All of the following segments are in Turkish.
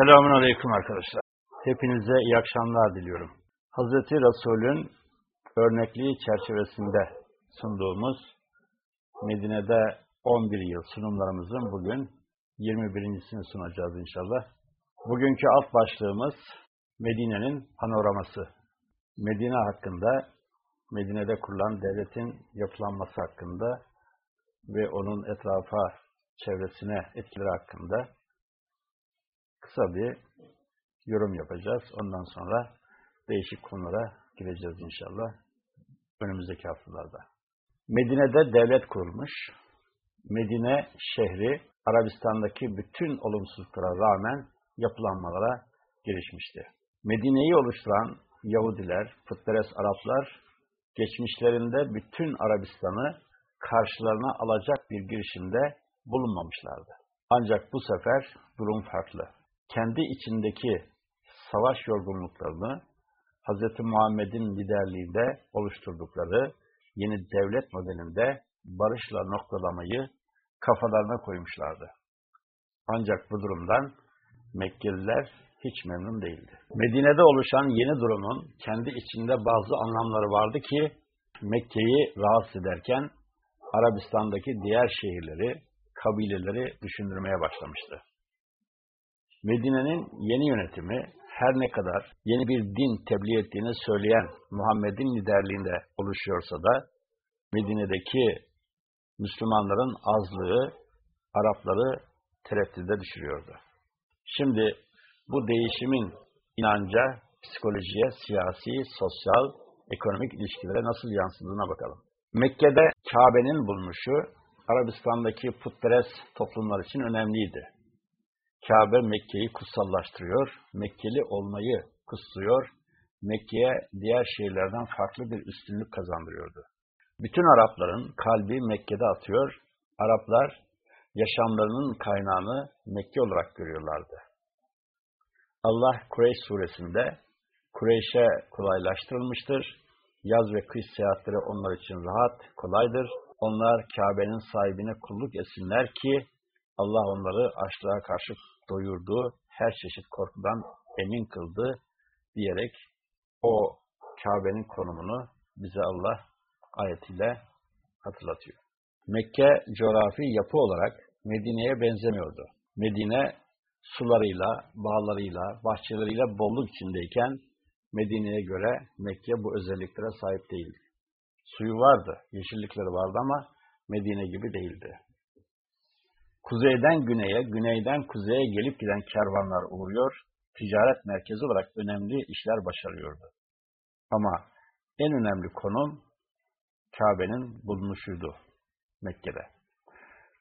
Selamun Aleyküm arkadaşlar. Hepinize iyi akşamlar diliyorum. Hazreti Resul'ün örnekliği çerçevesinde sunduğumuz Medine'de 11 yıl sunumlarımızın bugün 21.sini sunacağız inşallah. Bugünkü alt başlığımız Medine'nin panoraması. Medine hakkında, Medine'de kurulan devletin yapılanması hakkında ve onun etrafa, çevresine etkileri hakkında kısa bir yorum yapacağız. Ondan sonra değişik konulara gireceğiz inşallah önümüzdeki haftalarda. Medine'de devlet kurulmuş. Medine şehri Arabistan'daki bütün olumsuzluklara rağmen yapılanmalara girişmişti. Medine'yi oluşturan Yahudiler, putperest Araplar geçmişlerinde bütün Arabistan'ı karşılarına alacak bir girişimde bulunmamışlardı. Ancak bu sefer durum farklı. Kendi içindeki savaş yorgunluklarını Hz. Muhammed'in liderliğinde oluşturdukları yeni devlet modelinde barışla noktalamayı kafalarına koymuşlardı. Ancak bu durumdan Mekkeliler hiç memnun değildi. Medine'de oluşan yeni durumun kendi içinde bazı anlamları vardı ki Mekke'yi rahatsız ederken Arabistan'daki diğer şehirleri, kabileleri düşündürmeye başlamıştı. Medine'nin yeni yönetimi her ne kadar yeni bir din tebliğ ettiğini söyleyen Muhammed'in liderliğinde oluşuyorsa da Medine'deki Müslümanların azlığı Arapları tereddüde düşürüyordu. Şimdi bu değişimin inanca, psikolojiye, siyasi, sosyal, ekonomik ilişkilere nasıl yansıdığına bakalım. Mekke'de Kabe'nin bulunuşu Arabistan'daki putperest toplumlar için önemliydi. Kabe Mekke'yi kutsallaştırıyor, Mekkeli olmayı kutsuyor, Mekke'ye diğer şehirlerden farklı bir üstünlük kazandırıyordu. Bütün Arapların kalbi Mekke'de atıyor, Araplar yaşamlarının kaynağını Mekke olarak görüyorlardı. Allah Kureyş suresinde Kureyş'e kolaylaştırılmıştır. Yaz ve kış seyahatleri onlar için rahat, kolaydır. Onlar Kabe'nin sahibine kulluk etsinler ki Allah onları açlığa karşı doyurdu, her çeşit korkudan emin kıldı diyerek o Kabe'nin konumunu bize Allah ayetiyle hatırlatıyor. Mekke coğrafi yapı olarak Medine'ye benzemiyordu. Medine sularıyla, bağlarıyla, bahçeleriyle bolluk içindeyken Medine'ye göre Mekke bu özelliklere sahip değildi. Suyu vardı, yeşillikleri vardı ama Medine gibi değildi. Kuzeyden güneye, güneyden kuzeye gelip giden kervanlar uğruyor, ticaret merkezi olarak önemli işler başarıyordu. Ama en önemli konum Kabe'nin bulunuşuydu Mekke'de.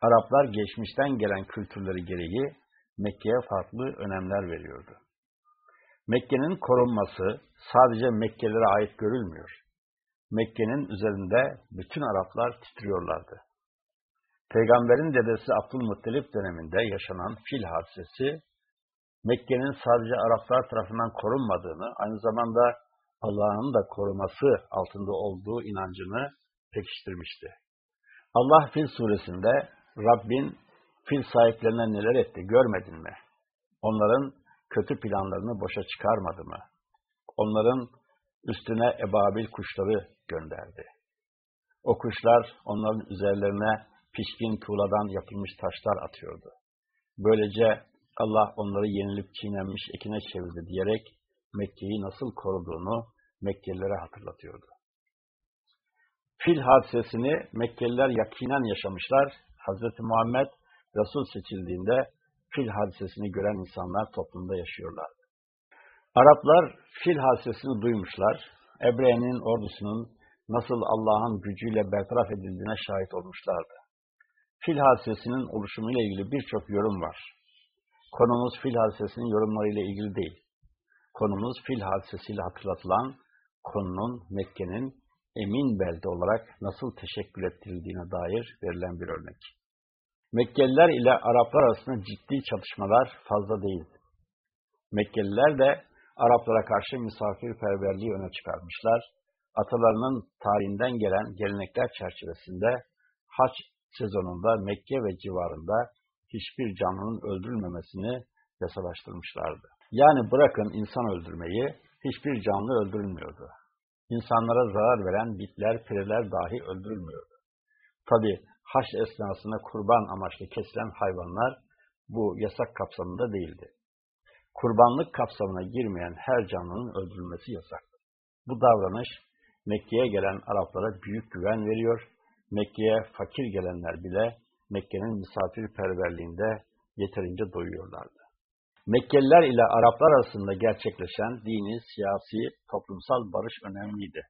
Araplar geçmişten gelen kültürleri gereği Mekke'ye farklı önemler veriyordu. Mekke'nin korunması sadece Mekkelilere ait görülmüyor. Mekke'nin üzerinde bütün Araplar titriyorlardı. Peygamberin dedesi Abdülmuttalip döneminde yaşanan fil hadisesi, Mekke'nin sadece Araplar tarafından korunmadığını, aynı zamanda Allah'ın da koruması altında olduğu inancını pekiştirmişti. Allah Fil suresinde Rabbin fil sahiplerine neler etti görmedin mi? Onların kötü planlarını boşa çıkarmadı mı? Onların üstüne ebabil kuşları gönderdi. O kuşlar onların üzerlerine pişkin tuğladan yapılmış taşlar atıyordu. Böylece Allah onları yenilip çiğnenmiş ekine çevirdi diyerek Mekke'yi nasıl koruduğunu Mekkelilere hatırlatıyordu. Fil hadisesini Mekkeliler yakinen yaşamışlar. Hz. Muhammed Resul seçildiğinde fil hadisesini gören insanlar toplumda yaşıyorlar. Araplar fil hadisesini duymuşlar. Ebre'nin ordusunun nasıl Allah'ın gücüyle bertaraf edildiğine şahit olmuşlardı. Fil hadisesinin oluşumuyla ilgili birçok yorum var. Konumuz fil hadisesinin yorumlarıyla ilgili değil. Konumuz fil hadisesiyle hatırlatılan konunun Mekke'nin emin belde olarak nasıl teşekkül ettirildiğine dair verilen bir örnek. Mekkeliler ile Araplar arasında ciddi çatışmalar fazla değildi. Mekkeliler de Araplara karşı misafirperverliği öne çıkarmışlar. Atalarının tarihinden gelen gelenekler çerçevesinde haç sezonunda Mekke ve civarında hiçbir canlının öldürülmemesini yasalaştırmışlardı. Yani bırakın insan öldürmeyi, hiçbir canlı öldürülmüyordu. İnsanlara zarar veren bitler, pireler dahi öldürülmüyordu. Tabi haç esnasında kurban amaçlı kesilen hayvanlar bu yasak kapsamında değildi. Kurbanlık kapsamına girmeyen her canlının öldürülmesi yasaktı. Bu davranış Mekke'ye gelen Araplara büyük güven veriyor, Mekke'ye fakir gelenler bile Mekke'nin misafirperverliğinde yeterince doyuyorlardı. Mekkeliler ile Araplar arasında gerçekleşen dini, siyasi, toplumsal barış önemliydi.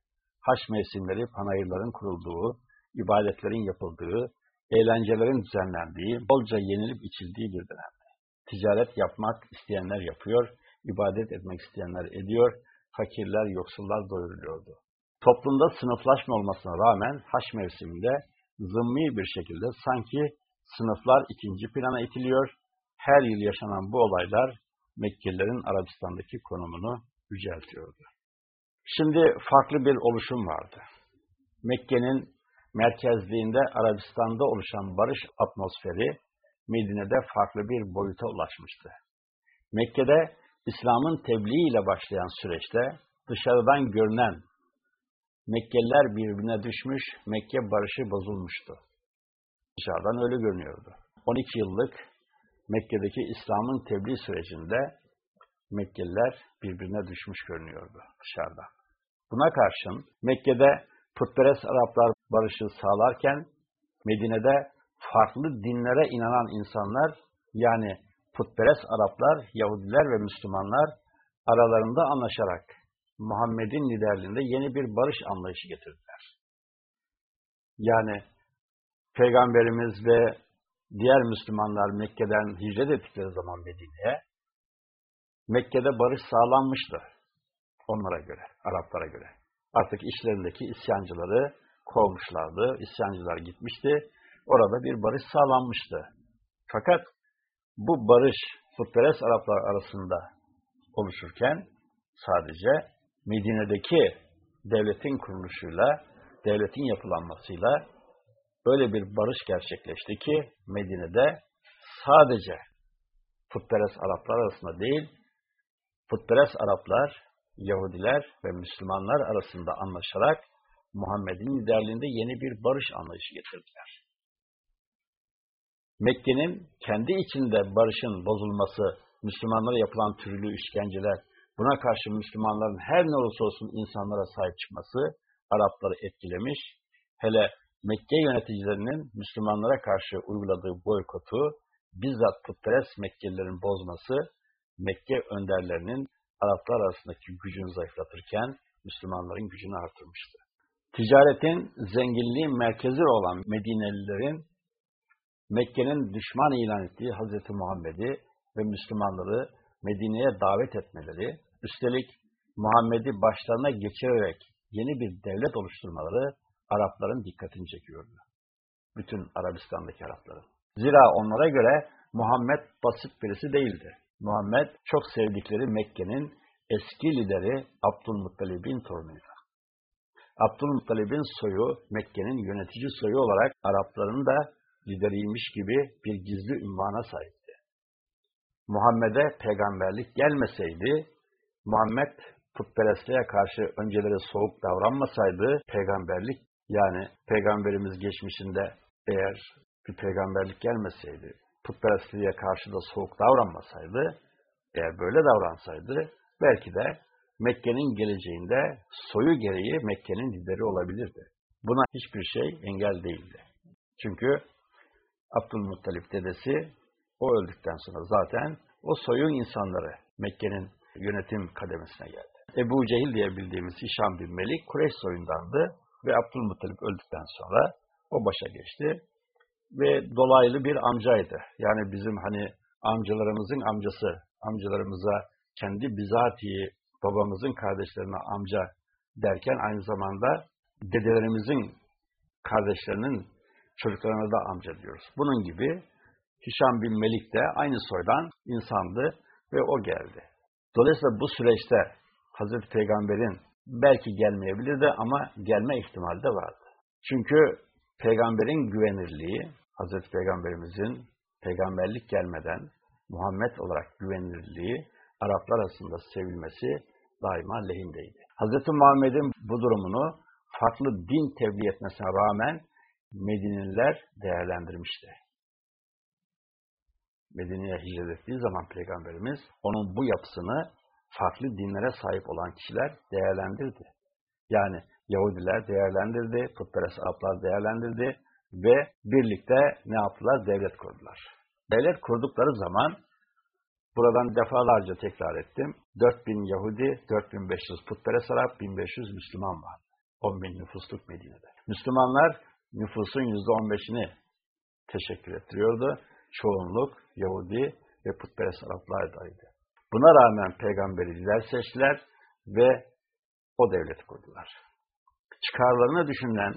Haç mevsimleri, panayırların kurulduğu, ibadetlerin yapıldığı, eğlencelerin düzenlendiği, bolca yenilip içildiği bir dönemdi. Ticaret yapmak isteyenler yapıyor, ibadet etmek isteyenler ediyor, fakirler, yoksullar doyuruluyordu. Toplumda sınıflaşma olmasına rağmen haç mevsiminde zımmi bir şekilde sanki sınıflar ikinci plana itiliyor, her yıl yaşanan bu olaylar Mekkelilerin Arabistan'daki konumunu yüceltiyordu. Şimdi farklı bir oluşum vardı. Mekke'nin merkezliğinde Arabistan'da oluşan barış atmosferi Medine'de farklı bir boyuta ulaşmıştı. Mekke'de İslam'ın tebliğ ile başlayan süreçte dışarıdan görünen Mekkeliler birbirine düşmüş, Mekke barışı bozulmuştu. Dışarıdan öyle görünüyordu. 12 yıllık Mekke'deki İslam'ın tebliğ sürecinde Mekkeliler birbirine düşmüş görünüyordu dışarıda. Buna karşın Mekke'de putperest Araplar barışı sağlarken Medine'de farklı dinlere inanan insanlar yani putperest Araplar, Yahudiler ve Müslümanlar aralarında anlaşarak Muhammed'in liderliğinde yeni bir barış anlayışı getirdiler. Yani Peygamberimiz ve diğer Müslümanlar Mekke'den hicret ettikleri zaman Medine'ye Mekke'de barış sağlanmıştı. Onlara göre, Araplara göre. Artık işlerindeki isyancıları kovmuşlardı. İsyancılar gitmişti. Orada bir barış sağlanmıştı. Fakat bu barış putperest Araplar arasında oluşurken sadece Medine'deki devletin kuruluşuyla, devletin yapılanmasıyla öyle bir barış gerçekleşti ki Medine'de sadece putperest Araplar arasında değil, putperest Araplar, Yahudiler ve Müslümanlar arasında anlaşarak Muhammed'in liderliğinde yeni bir barış anlayışı getirdiler. Mekke'nin kendi içinde barışın bozulması, Müslümanlara yapılan türlü işkenceler, buna karşı Müslümanların her ne olursa olsun insanlara sahip çıkması Arapları etkilemiş. Hele Mekke yöneticilerinin Müslümanlara karşı uyguladığı boykotu, bizzat putperest Mekkelilerin bozması, Mekke önderlerinin Araplar arasındaki gücünü zayıflatırken Müslümanların gücünü artırmıştı. Ticaretin zenginliği merkezi olan Medinelilerin Mekke'nin düşman ilan ettiği Hz. Muhammed'i ve Müslümanları Medine'ye davet etmeleri, üstelik Muhammed'i başlarına geçirerek yeni bir devlet oluşturmaları Arapların dikkatini çekiyordu. Bütün Arabistan'daki Arapların. Zira onlara göre Muhammed basit birisi değildi. Muhammed çok sevdikleri Mekke'nin eski lideri Abdülmuttalib'in torunuydu. Abdülmuttalib'in soyu Mekke'nin yönetici soyu olarak Arapların da lideriymiş gibi bir gizli ünvana sahipti. Muhammed'e peygamberlik gelmeseydi, Muhammed putperestliğe karşı önceleri soğuk davranmasaydı, peygamberlik yani peygamberimiz geçmişinde eğer bir peygamberlik gelmeseydi, putperestliğe karşı da soğuk davranmasaydı, eğer böyle davransaydı, belki de Mekke'nin geleceğinde soyu gereği Mekke'nin lideri olabilirdi. Buna hiçbir şey engel değildi. Çünkü Abdülmuttalip dedesi o öldükten sonra zaten o soyun insanları Mekke'nin yönetim kademesine geldi. Ebu Cehil diye bildiğimiz Hişam bin Melik Kureyş soyundandı ve Abdülmuttalip öldükten sonra o başa geçti ve dolaylı bir amcaydı. Yani bizim hani amcalarımızın amcası, amcalarımıza kendi bizatihi babamızın kardeşlerine amca derken aynı zamanda dedelerimizin kardeşlerinin çocuklarına da amca diyoruz. Bunun gibi Hişam bin Melik de aynı soydan insandı ve o geldi. Dolayısıyla bu süreçte Hazreti Peygamber'in belki gelmeyebilirdi ama gelme ihtimali de vardı. Çünkü Peygamber'in güvenirliği, Hazreti Peygamberimizin peygamberlik gelmeden Muhammed olarak güvenilirliği, Araplar arasında sevilmesi daima lehindeydi. Hz. Muhammed'in bu durumunu farklı din tebliğ etmesine rağmen Medineliler değerlendirmişti. Medine'ye hicret ettiği zaman Peygamberimiz onun bu yapısını farklı dinlere sahip olan kişiler değerlendirdi. Yani Yahudiler değerlendirdi, putperest Araplar değerlendirdi ve birlikte ne yaptılar? Devlet kurdular. Devlet kurdukları zaman buradan defalarca tekrar ettim. 4000 Yahudi, 4500 putperest Arap, 1500 Müslüman var. 10 bin nüfusluk Medine'de. Müslümanlar nüfusun %15'ini teşekkür ettiriyordu. Çoğunluk Yahudi ve putperest Araplardaydı. Buna rağmen peygamberi lider seçtiler ve o devleti kurdular. Çıkarlarını düşünen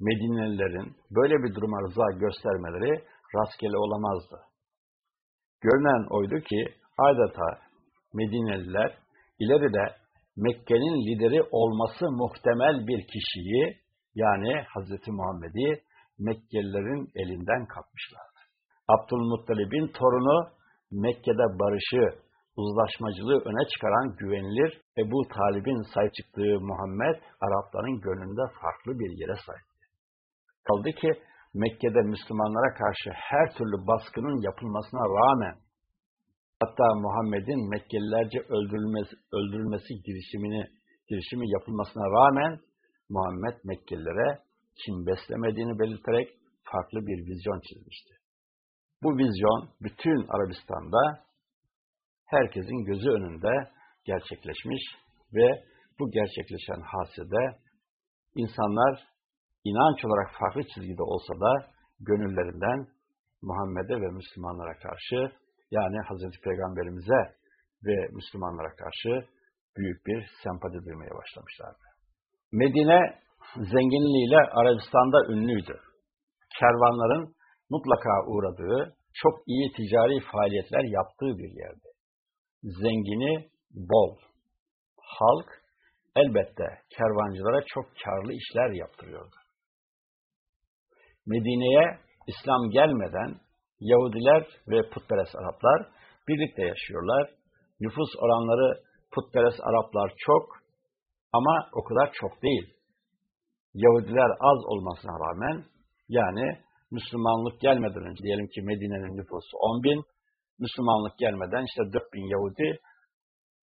Medinelilerin böyle bir duruma rıza göstermeleri rastgele olamazdı. Görünen oydu ki adeta Medineliler ileride Mekke'nin lideri olması muhtemel bir kişiyi yani Hazreti Muhammed'i Mekkelilerin elinden kapmışlardı. Abdülmuttalib'in torunu Mekke'de barışı, uzlaşmacılığı öne çıkaran güvenilir Ebu Talib'in sahip çıktığı Muhammed Arapların gönlünde farklı bir yere sahipti. Kaldı ki Mekke'de Müslümanlara karşı her türlü baskının yapılmasına rağmen hatta Muhammed'in Mekkelilerce öldürülmesi, öldürülmesi girişimini girişimi yapılmasına rağmen Muhammed Mekkelilere kim beslemediğini belirterek farklı bir vizyon çizmişti. Bu vizyon bütün Arabistan'da herkesin gözü önünde gerçekleşmiş ve bu gerçekleşen hasede insanlar inanç olarak farklı çizgide olsa da gönüllerinden Muhammed'e ve Müslümanlara karşı yani Hazreti Peygamberimize ve Müslümanlara karşı büyük bir sempati duymaya başlamışlardı. Medine zenginliğiyle Arabistan'da ünlüydü. Kervanların mutlaka uğradığı, çok iyi ticari faaliyetler yaptığı bir yerdi. Zengini bol. Halk elbette kervancılara çok karlı işler yaptırıyordu. Medine'ye İslam gelmeden Yahudiler ve putperest Araplar birlikte yaşıyorlar. Nüfus oranları putperest Araplar çok ama o kadar çok değil. Yahudiler az olmasına rağmen yani Müslümanlık gelmeden önce diyelim ki Medine'nin nüfusu 10 bin, Müslümanlık gelmeden işte 4 bin Yahudi,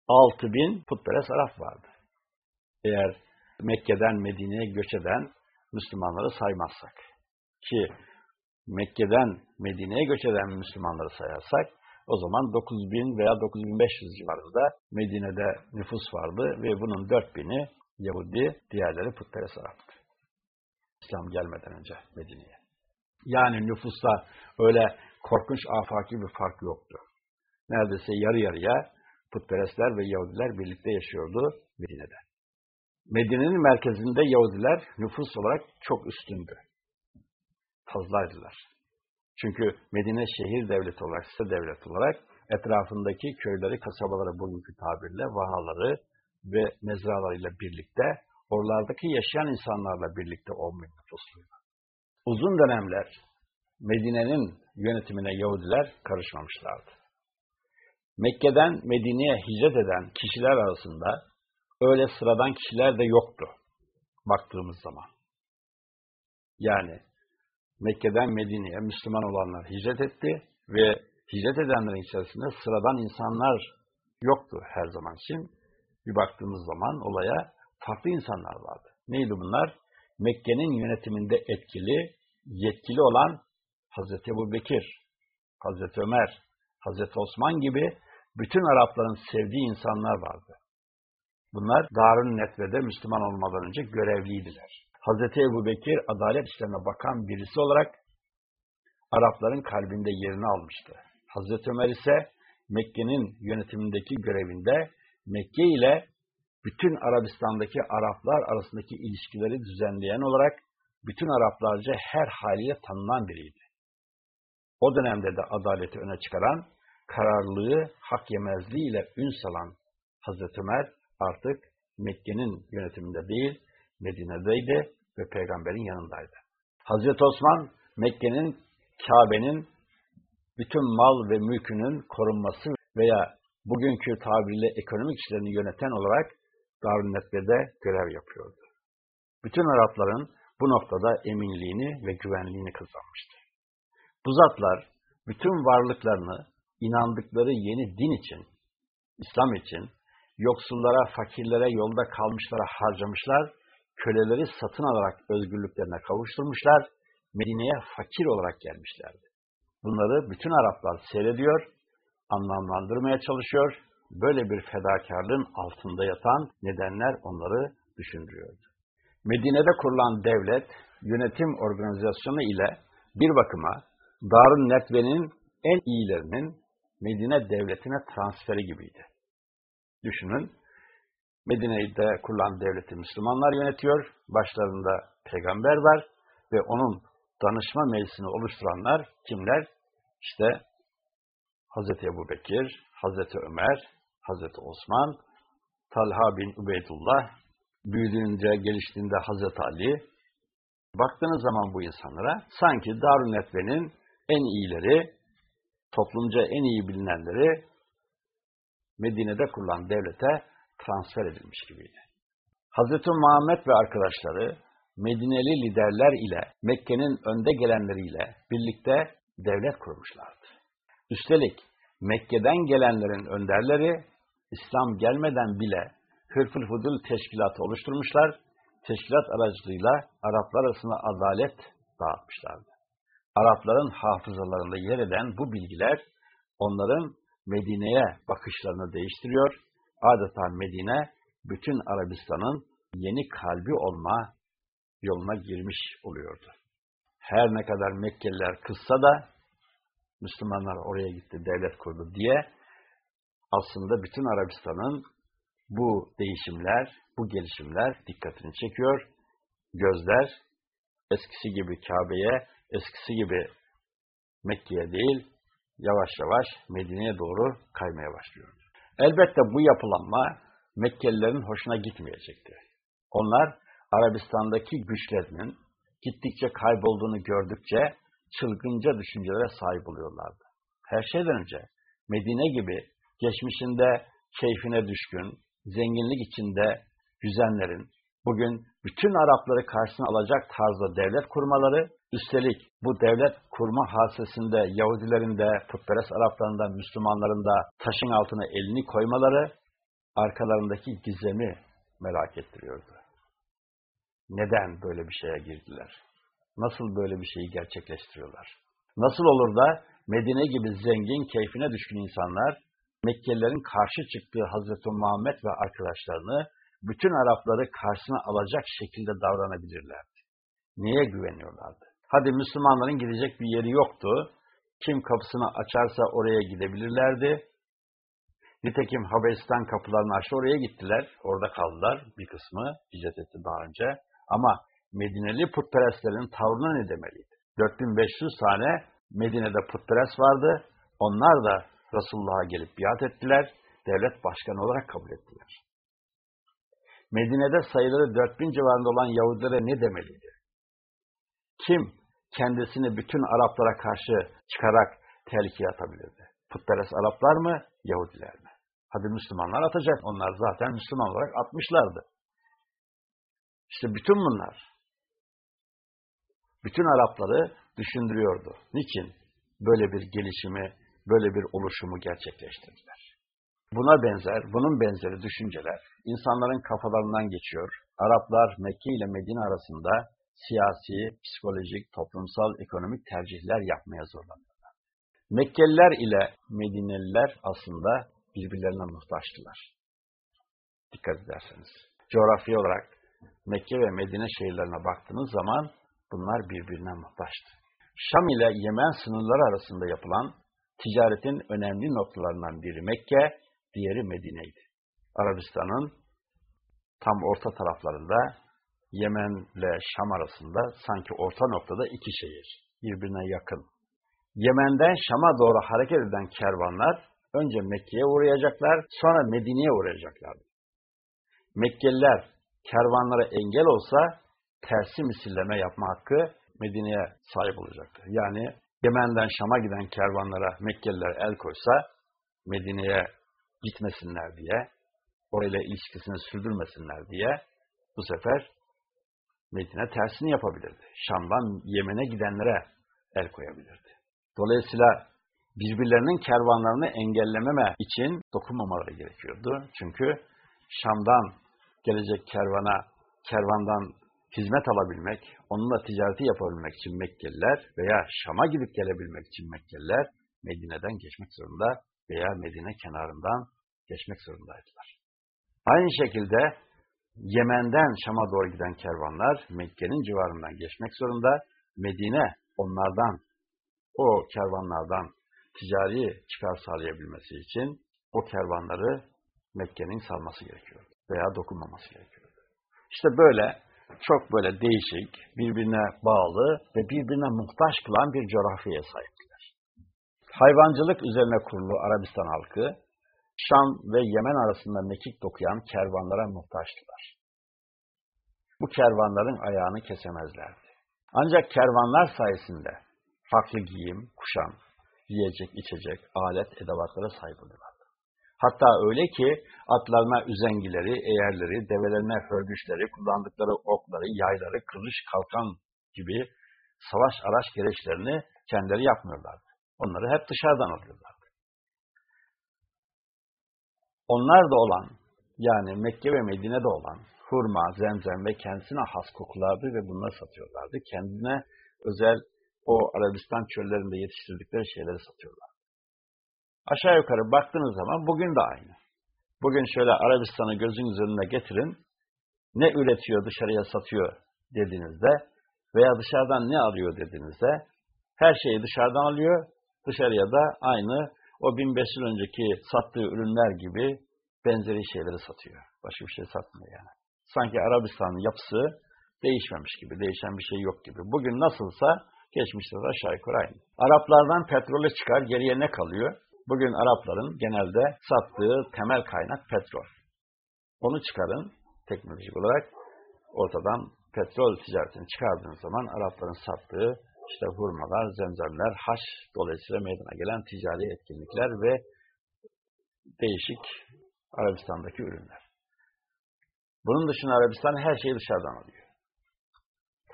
6 bin putperest Arap vardı. Eğer Mekke'den Medine'ye göç eden Müslümanları saymazsak. Ki Mekke'den Medine'ye göç eden Müslümanları sayarsak o zaman 9000 veya 9500 civarında Medine'de nüfus vardı ve bunun 4000'i Yahudi, diğerleri putperest Arap'tı. İslam gelmeden önce Medine'ye. Yani nüfusta öyle korkunç afaki bir fark yoktu. Neredeyse yarı yarıya putperestler ve Yahudiler birlikte yaşıyordu Medine'de. Medine'nin merkezinde Yahudiler nüfus olarak çok üstündü fazlaydılar. Çünkü Medine şehir devleti olarak, size devlet olarak etrafındaki köyleri, kasabaları bugünkü tabirle vahaları ve mezralarıyla birlikte oralardaki yaşayan insanlarla birlikte olmaya nüfusluydu. Uzun dönemler Medine'nin yönetimine Yahudiler karışmamışlardı. Mekke'den Medine'ye hicret eden kişiler arasında öyle sıradan kişiler de yoktu baktığımız zaman. Yani Mekke'den Medine'ye Müslüman olanlar hicret etti ve hicret edenlerin içerisinde sıradan insanlar yoktu her zaman için. Bir baktığımız zaman olaya farklı insanlar vardı. Neydi bunlar? Mekke'nin yönetiminde etkili, yetkili olan Hazreti Ebu Bekir, Hazreti Ömer, Hazreti Osman gibi bütün Arapların sevdiği insanlar vardı. Bunlar Darun Netve'de Müslüman olmadan önce görevliydiler. Hazreti Ebu Bekir adalet işlerine bakan birisi olarak Arapların kalbinde yerini almıştı. Hazreti Ömer ise Mekke'nin yönetimindeki görevinde Mekke ile bütün Arabistan'daki Araplar arasındaki ilişkileri düzenleyen olarak bütün Araplarca her haliyle tanınan biriydi. O dönemde de adaleti öne çıkaran, kararlılığı, hak yemezliği ile ün salan Hazreti Ömer artık Mekke'nin yönetiminde değil, Medine'deydi ve peygamberin yanındaydı. Hazreti Osman Mekke'nin, Kabe'nin bütün mal ve mülkünün korunması veya bugünkü tabirle ekonomik işlerini yöneten olarak Darünnetbe'de görev yapıyordu. Bütün Arapların bu noktada eminliğini ve güvenliğini kazanmıştı. Bu zatlar bütün varlıklarını inandıkları yeni din için, İslam için, yoksullara, fakirlere, yolda kalmışlara harcamışlar, köleleri satın alarak özgürlüklerine kavuşturmuşlar, Medine'ye fakir olarak gelmişlerdi. Bunları bütün Araplar seyrediyor, anlamlandırmaya çalışıyor, böyle bir fedakarlığın altında yatan nedenler onları düşündürüyordu. Medine'de kurulan devlet, yönetim organizasyonu ile bir bakıma Darun Netve'nin en iyilerinin Medine devletine transferi gibiydi. Düşünün, Medine'de kurulan devleti Müslümanlar yönetiyor, başlarında peygamber var ve onun danışma meclisini oluşturanlar kimler? İşte Hazreti Ebu Bekir, Hazreti Ömer, Hazreti Osman, Talha bin Ubeydullah, büyüdüğünce, geliştiğinde Hazreti Ali. Baktığınız zaman bu insanlara sanki Darun Netve'nin en iyileri, toplumca en iyi bilinenleri Medine'de kurulan devlete transfer edilmiş gibiydi. Hazreti Muhammed ve arkadaşları Medineli liderler ile Mekke'nin önde gelenleriyle birlikte devlet kurmuşlardı. Üstelik Mekke'den gelenlerin önderleri İslam gelmeden bile Hırfıl Hudul teşkilatı oluşturmuşlar, teşkilat aracılığıyla Araplar arasında adalet dağıtmışlardı. Arapların hafızalarında yer eden bu bilgiler onların Medine'ye bakışlarını değiştiriyor. Adeta Medine bütün Arabistan'ın yeni kalbi olma yoluna girmiş oluyordu. Her ne kadar Mekkeliler kızsa da Müslümanlar oraya gitti, devlet kurdu diye aslında bütün Arabistan'ın bu değişimler, bu gelişimler dikkatini çekiyor. Gözler eskisi gibi Kabe'ye, eskisi gibi Mekke'ye değil, yavaş yavaş Medine'ye doğru kaymaya başlıyor. Elbette bu yapılanma Mekkelilerin hoşuna gitmeyecekti. Onlar Arabistan'daki güçlerinin gittikçe kaybolduğunu gördükçe çılgınca düşüncelere sahip oluyorlardı. Her şeyden önce Medine gibi geçmişinde keyfine düşkün, zenginlik içinde yüzenlerin bugün bütün Arapları karşısına alacak tarzda devlet kurmaları, üstelik bu devlet kurma hasesinde Yahudilerin de, putperest Arapların da, Müslümanların da taşın altına elini koymaları, arkalarındaki gizemi merak ettiriyordu. Neden böyle bir şeye girdiler? Nasıl böyle bir şeyi gerçekleştiriyorlar? Nasıl olur da Medine gibi zengin, keyfine düşkün insanlar, Mekkelilerin karşı çıktığı Hazreti Muhammed ve arkadaşlarını bütün Arapları karşısına alacak şekilde davranabilirlerdi. Neye güveniyorlardı? Hadi Müslümanların gidecek bir yeri yoktu. Kim kapısını açarsa oraya gidebilirlerdi. Nitekim Habeşistan kapılarını açtı, oraya gittiler. Orada kaldılar bir kısmı, hicret etti daha önce. Ama Medineli putperestlerin tavrına ne demeliydi? 4500 tane Medine'de putperest vardı. Onlar da Resulullah'a gelip biat ettiler. Devlet başkanı olarak kabul ettiler. Medine'de sayıları 4000 civarında olan Yahudilere ne demeliydi? Kim kendisini bütün Araplara karşı çıkarak tehlikeye atabilirdi? Putperest Araplar mı, Yahudiler mi? Hadi Müslümanlar atacak. Onlar zaten Müslüman olarak atmışlardı. İşte bütün bunlar bütün Arapları düşündürüyordu. Niçin böyle bir gelişimi, böyle bir oluşumu gerçekleştirdiler? Buna benzer, bunun benzeri düşünceler insanların kafalarından geçiyor. Araplar Mekke ile Medine arasında siyasi, psikolojik, toplumsal, ekonomik tercihler yapmaya zorlandılar. Mekkeliler ile Medineliler aslında birbirlerine muhtaçtılar. Dikkat ederseniz. Coğrafya olarak Mekke ve Medine şehirlerine baktığınız zaman bunlar birbirine muhtaçtı. Şam ile Yemen sınırları arasında yapılan ticaretin önemli noktalarından biri Mekke, diğeri Medine'ydi. Arabistan'ın tam orta taraflarında Yemen ile Şam arasında sanki orta noktada iki şehir, birbirine yakın. Yemen'den Şam'a doğru hareket eden kervanlar önce Mekke'ye uğrayacaklar, sonra Medine'ye uğrayacaklardı. Mekkeliler kervanlara engel olsa tersi misilleme yapma hakkı Medine'ye sahip olacaktı. Yani Yemen'den Şam'a giden kervanlara Mekkeliler el koysa, Medine'ye gitmesinler diye, orayla ilişkisini sürdürmesinler diye bu sefer Medine tersini yapabilirdi. Şam'dan Yemen'e gidenlere el koyabilirdi. Dolayısıyla birbirlerinin kervanlarını engellememe için dokunmamaları gerekiyordu. Çünkü Şam'dan gelecek kervana, kervandan hizmet alabilmek, onunla ticareti yapabilmek için Mekkeliler veya Şam'a gidip gelebilmek için Mekkeliler Medine'den geçmek zorunda veya Medine kenarından geçmek zorundaydılar. Aynı şekilde Yemen'den Şam'a doğru giden kervanlar Mekke'nin civarından geçmek zorunda. Medine onlardan, o kervanlardan ticari çıkar sağlayabilmesi için o kervanları Mekke'nin salması gerekiyordu veya dokunmaması gerekiyordu. İşte böyle çok böyle değişik, birbirine bağlı ve birbirine muhtaç kılan bir coğrafyaya sahiptiler. Hayvancılık üzerine kurulu Arabistan halkı, Şam ve Yemen arasında mekik dokuyan kervanlara muhtaçtılar. Bu kervanların ayağını kesemezlerdi. Ancak kervanlar sayesinde farklı giyim, kuşam, yiyecek, içecek, alet, edevatlara sahip oluyorlar. Hatta öyle ki atlarına üzengileri, eğerleri, develerine hörgüçleri, kullandıkları okları, yayları, kılıç, kalkan gibi savaş araç gereçlerini kendileri yapmıyorlardı. Onları hep dışarıdan alıyorlardı. Onlar da olan, yani Mekke ve Medine'de olan hurma, zemzem ve kendisine has kokulardı ve bunları satıyorlardı. Kendine özel o Arabistan çöllerinde yetiştirdikleri şeyleri satıyorlar. Aşağı yukarı baktığınız zaman bugün de aynı. Bugün şöyle Arabistan'ı gözünüz önüne getirin. Ne üretiyor dışarıya satıyor dediğinizde veya dışarıdan ne alıyor dediğinizde her şeyi dışarıdan alıyor. Dışarıya da aynı o 1500 yıl önceki sattığı ürünler gibi benzeri şeyleri satıyor. Başka bir şey satmıyor yani. Sanki Arabistan'ın yapısı değişmemiş gibi, değişen bir şey yok gibi. Bugün nasılsa geçmişte de aşağı yukarı aynı. Araplardan petrole çıkar, geriye ne kalıyor? Bugün Arapların genelde sattığı temel kaynak petrol. Onu çıkarın teknolojik olarak ortadan petrol ticaretini çıkardığınız zaman Arapların sattığı işte hurmalar, zemzemler, haş dolayısıyla meydana gelen ticari etkinlikler ve değişik Arabistan'daki ürünler. Bunun dışında Arabistan her şeyi dışarıdan alıyor.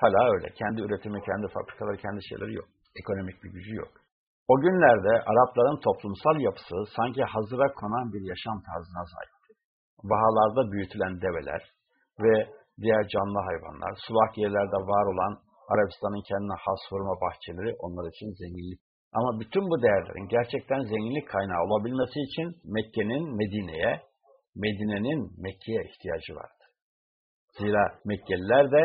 Hala öyle. Kendi üretimi, kendi fabrikaları, kendi şeyleri yok. Ekonomik bir gücü yok. O günlerde Arapların toplumsal yapısı sanki hazıra konan bir yaşam tarzına sahipti. Bahalarda büyütülen develer ve diğer canlı hayvanlar, sulak yerlerde var olan Arabistan'ın kendine has hurma bahçeleri onlar için zenginlik. Ama bütün bu değerlerin gerçekten zenginlik kaynağı olabilmesi için Mekke'nin Medine'ye, Medine'nin Mekke'ye ihtiyacı vardı. Zira Mekkeliler de,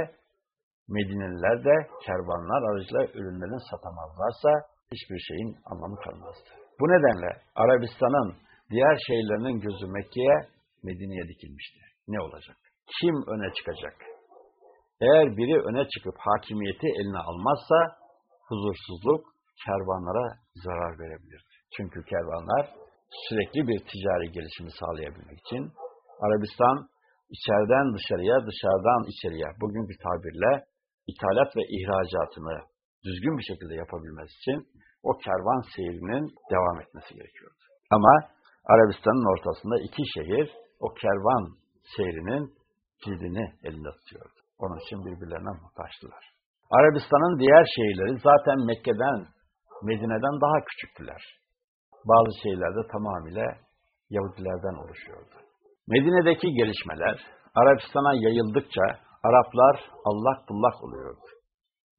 Medineliler de kervanlar aracılığıyla ürünlerini satamazlarsa hiçbir şeyin anlamı kalmazdı. Bu nedenle Arabistan'ın diğer şehirlerinin gözü Mekke'ye, Medine'ye dikilmişti. Ne olacak? Kim öne çıkacak? Eğer biri öne çıkıp hakimiyeti eline almazsa huzursuzluk kervanlara zarar verebilirdi. Çünkü kervanlar sürekli bir ticari gelişimi sağlayabilmek için Arabistan içeriden dışarıya, dışarıdan içeriye bugünkü tabirle ithalat ve ihracatını düzgün bir şekilde yapabilmesi için o kervan seyrinin devam etmesi gerekiyordu. Ama Arabistan'ın ortasında iki şehir o kervan seyrinin kilidini elinde tutuyordu. Onun için birbirlerine muhtaçtılar. Arabistan'ın diğer şehirleri zaten Mekke'den, Medine'den daha küçüktüler. Bazı şehirlerde tamamıyla Yahudilerden oluşuyordu. Medine'deki gelişmeler Arabistan'a yayıldıkça Araplar allak bullak oluyordu.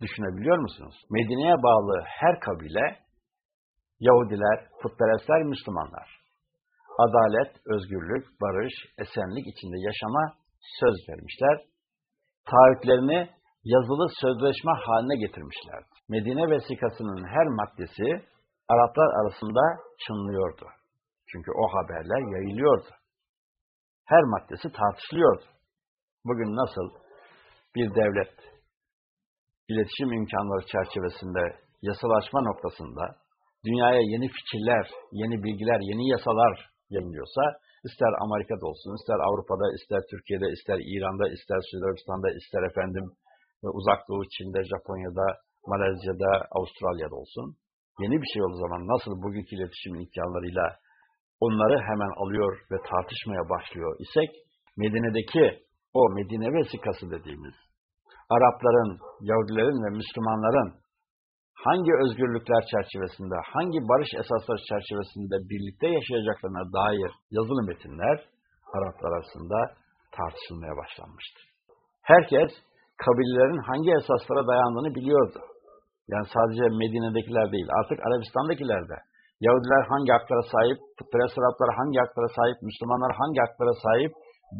Düşünebiliyor musunuz? Medine'ye bağlı her kabile, Yahudiler, putperestler, Müslümanlar, adalet, özgürlük, barış, esenlik içinde yaşama söz vermişler. Taahhütlerini yazılı sözleşme haline getirmişlerdi. Medine vesikasının her maddesi Araplar arasında çınlıyordu. Çünkü o haberler yayılıyordu. Her maddesi tartışılıyordu. Bugün nasıl bir devlet iletişim imkanları çerçevesinde yasalaşma noktasında dünyaya yeni fikirler, yeni bilgiler, yeni yasalar yayınlıyorsa ister Amerika'da olsun, ister Avrupa'da, ister Türkiye'de, ister İran'da, ister Suudi ister efendim ve Uzak Doğu, Çin'de, Japonya'da, Malezya'da, Avustralya'da olsun. Yeni bir şey olduğu zaman nasıl bugünkü iletişim imkanlarıyla onları hemen alıyor ve tartışmaya başlıyor isek, Medine'deki o Medine vesikası dediğimiz Arapların, Yahudilerin ve Müslümanların hangi özgürlükler çerçevesinde, hangi barış esasları çerçevesinde birlikte yaşayacaklarına dair yazılı metinler Araplar arasında tartışılmaya başlanmıştı. Herkes kabilelerin hangi esaslara dayandığını biliyordu. Yani sadece Medine'dekiler değil, artık Arabistan'dakiler de. Yahudiler hangi haklara sahip, putperest Araplar hangi haklara sahip, Müslümanlar hangi haklara sahip,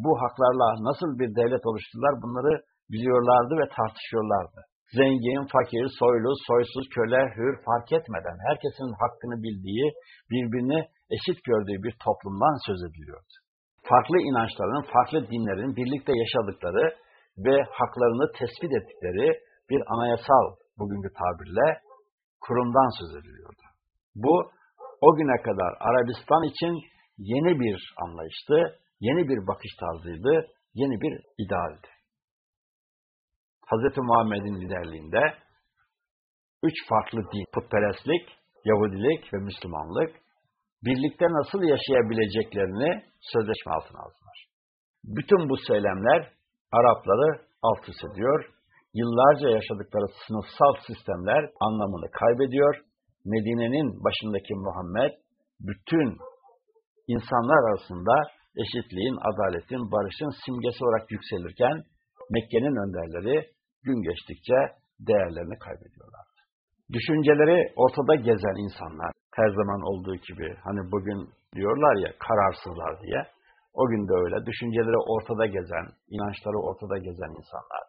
bu haklarla nasıl bir devlet oluşturdular bunları biliyorlardı ve tartışıyorlardı. Zengin, fakir, soylu, soysuz, köle, hür fark etmeden herkesin hakkını bildiği, birbirini eşit gördüğü bir toplumdan söz ediliyordu. Farklı inançların, farklı dinlerin birlikte yaşadıkları ve haklarını tespit ettikleri bir anayasal, bugünkü tabirle, kurumdan söz ediliyordu. Bu, o güne kadar Arabistan için yeni bir anlayıştı, yeni bir bakış tarzıydı, yeni bir idealdi. Hz. Muhammed'in liderliğinde üç farklı din, putperestlik, Yahudilik ve Müslümanlık, birlikte nasıl yaşayabileceklerini sözleşme altına aldılar. Bütün bu söylemler Arapları alt üst ediyor, yıllarca yaşadıkları sınıfsal sistemler anlamını kaybediyor, Medine'nin başındaki Muhammed, bütün insanlar arasında eşitliğin, adaletin, barışın simgesi olarak yükselirken, Mekke'nin önderleri gün geçtikçe değerlerini kaybediyorlar. Düşünceleri ortada gezen insanlar, her zaman olduğu gibi, hani bugün diyorlar ya kararsızlar diye, o gün de öyle, düşünceleri ortada gezen, inançları ortada gezen insanlar,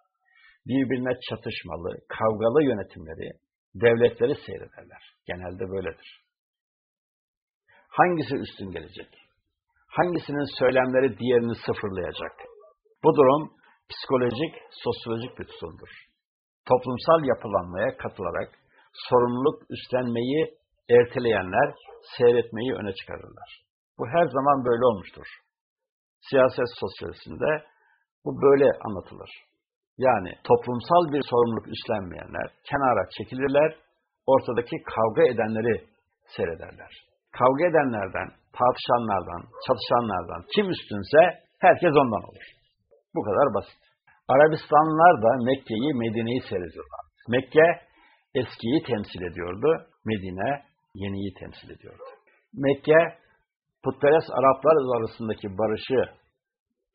birbirine çatışmalı, kavgalı yönetimleri, devletleri seyrederler. Genelde böyledir. Hangisi üstün gelecek? Hangisinin söylemleri diğerini sıfırlayacak? Bu durum psikolojik, sosyolojik bir tutumdur. Toplumsal yapılanmaya katılarak sorumluluk üstlenmeyi erteleyenler seyretmeyi öne çıkarırlar. Bu her zaman böyle olmuştur. Siyaset sosyolojisinde bu böyle anlatılır. Yani toplumsal bir sorumluluk üstlenmeyenler kenara çekilirler, ortadaki kavga edenleri seyrederler. Kavga edenlerden, tartışanlardan, çatışanlardan kim üstünse herkes ondan olur. Bu kadar basit. Arabistanlılar da Mekke'yi, Medine'yi seyrediyorlar. Mekke eskiyi temsil ediyordu, Medine yeniyi temsil ediyordu. Mekke, putperest Araplar arasındaki barışı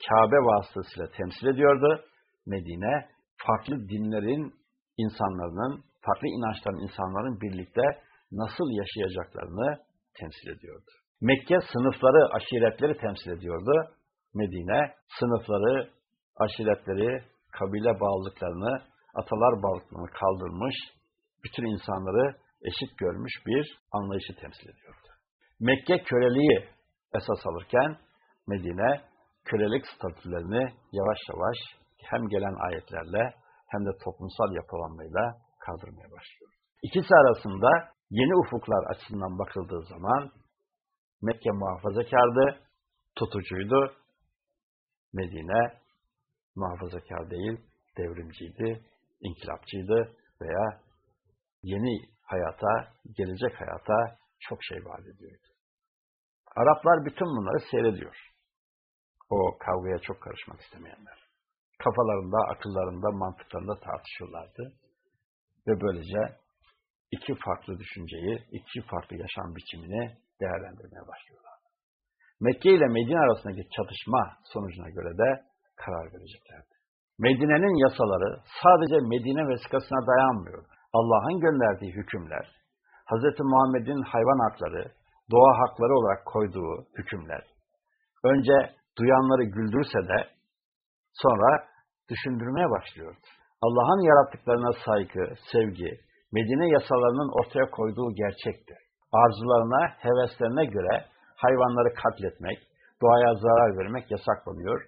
Kabe vasıtasıyla temsil ediyordu. Medine, farklı dinlerin insanların, farklı inançların insanların birlikte nasıl yaşayacaklarını temsil ediyordu. Mekke sınıfları, aşiretleri temsil ediyordu. Medine sınıfları, aşiretleri, kabile bağlılıklarını, atalar bağlılıklarını kaldırmış, bütün insanları eşit görmüş bir anlayışı temsil ediyordu. Mekke köleliği esas alırken Medine kölelik statülerini yavaş yavaş hem gelen ayetlerle hem de toplumsal yapılanmayla kaldırmaya başlıyor. İkisi arasında yeni ufuklar açısından bakıldığı zaman Mekke muhafazakardı, tutucuydu. Medine muhafazakar değil, devrimciydi, inkılapçıydı veya yeni hayata, gelecek hayata çok şey vaat ediyordu. Araplar bütün bunları seyrediyor. O kavgaya çok karışmak istemeyenler. Kafalarında, akıllarında, mantıklarında tartışıyorlardı. Ve böylece iki farklı düşünceyi, iki farklı yaşam biçimini değerlendirmeye başlıyorlar. Mekke ile Medine arasındaki çatışma sonucuna göre de karar vereceklerdi. Medine'nin yasaları sadece Medine vesikasına dayanmıyor. Allah'ın gönderdiği hükümler, Hz. Muhammed'in hayvan hakları, doğa hakları olarak koyduğu hükümler, önce duyanları güldürse de sonra düşündürmeye başlıyordu. Allah'ın yarattıklarına saygı, sevgi, Medine yasalarının ortaya koyduğu gerçekti. Arzularına, heveslerine göre hayvanları katletmek, doğaya zarar vermek yasaklanıyor.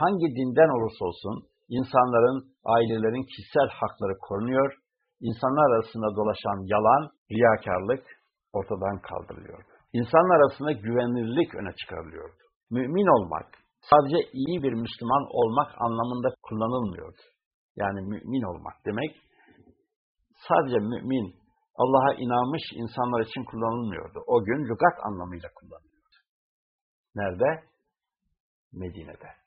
Hangi dinden olursa olsun insanların, ailelerin kişisel hakları korunuyor, insanlar arasında dolaşan yalan, riyakarlık ortadan kaldırılıyordu. İnsanlar arasında güvenilirlik öne çıkarılıyordu. Mümin olmak, sadece iyi bir Müslüman olmak anlamında kullanılmıyordu. Yani mümin olmak demek, sadece mümin, Allah'a inanmış insanlar için kullanılmıyordu. O gün lügat anlamıyla kullanılıyordu. Nerede? Medine'de.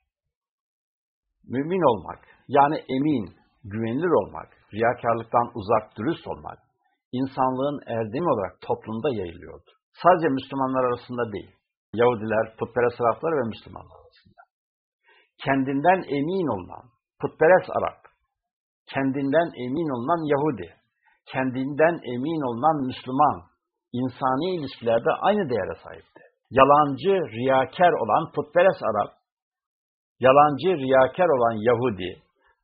Mümin olmak, yani emin, güvenilir olmak, riyakarlıktan uzak, dürüst olmak, insanlığın erdemi olarak toplumda yayılıyordu. Sadece Müslümanlar arasında değil, Yahudiler, putperest Araplar ve Müslümanlar arasında. Kendinden emin olan, putperest Arap, kendinden emin olunan Yahudi, kendinden emin olunan Müslüman, insani ilişkilerde aynı değere sahipti. Yalancı, riyakar olan putperest Arap, yalancı, riyakar olan Yahudi,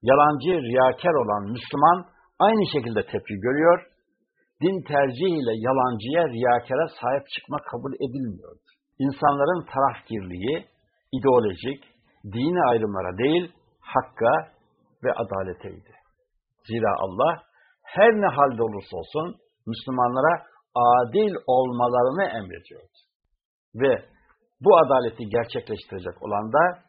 yalancı, riyakar olan Müslüman aynı şekilde tepki görüyor, din tercihiyle yalancıya, riyakara sahip çıkma kabul edilmiyordu. İnsanların tarafgirliği, ideolojik, dini ayrımlara değil, hakka ve adaleteydi. Zira Allah her ne halde olursa olsun Müslümanlara adil olmalarını emrediyordu. Ve bu adaleti gerçekleştirecek olan da